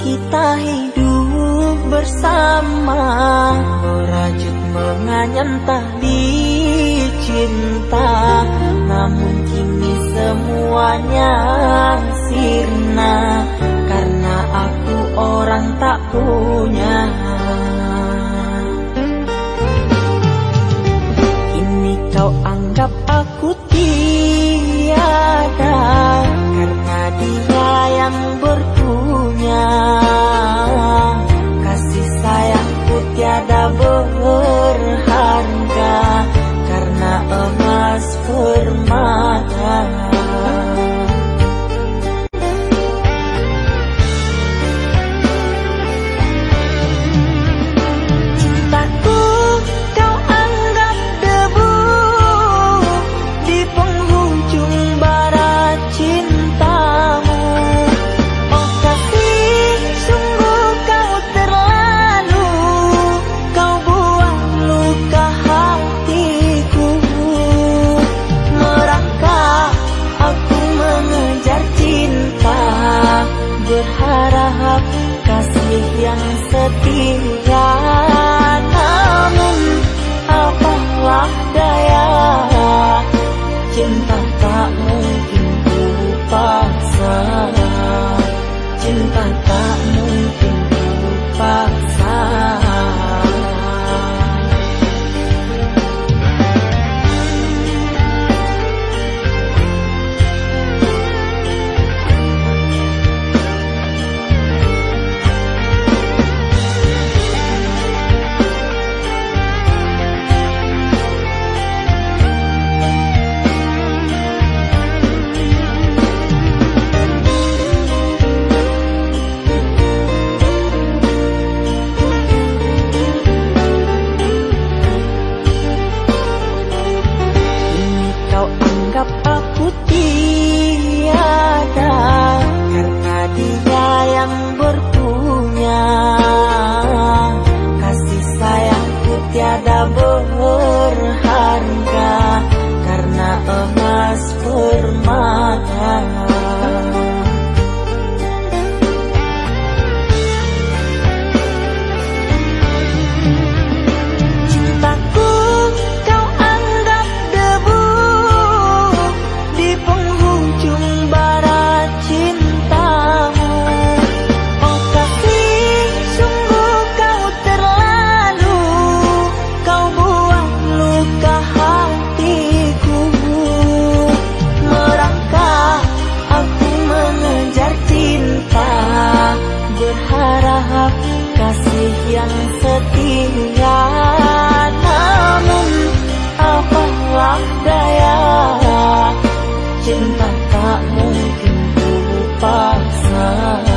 kita hidup bersama. Merajut menganyam tali cinta. Namun kini semuanya sirna. Karena aku orang tak punya. Kini kau anggap aku permata 天涯 yang berpunya. Kasih sayangku tiada berharga Karena emas permata time.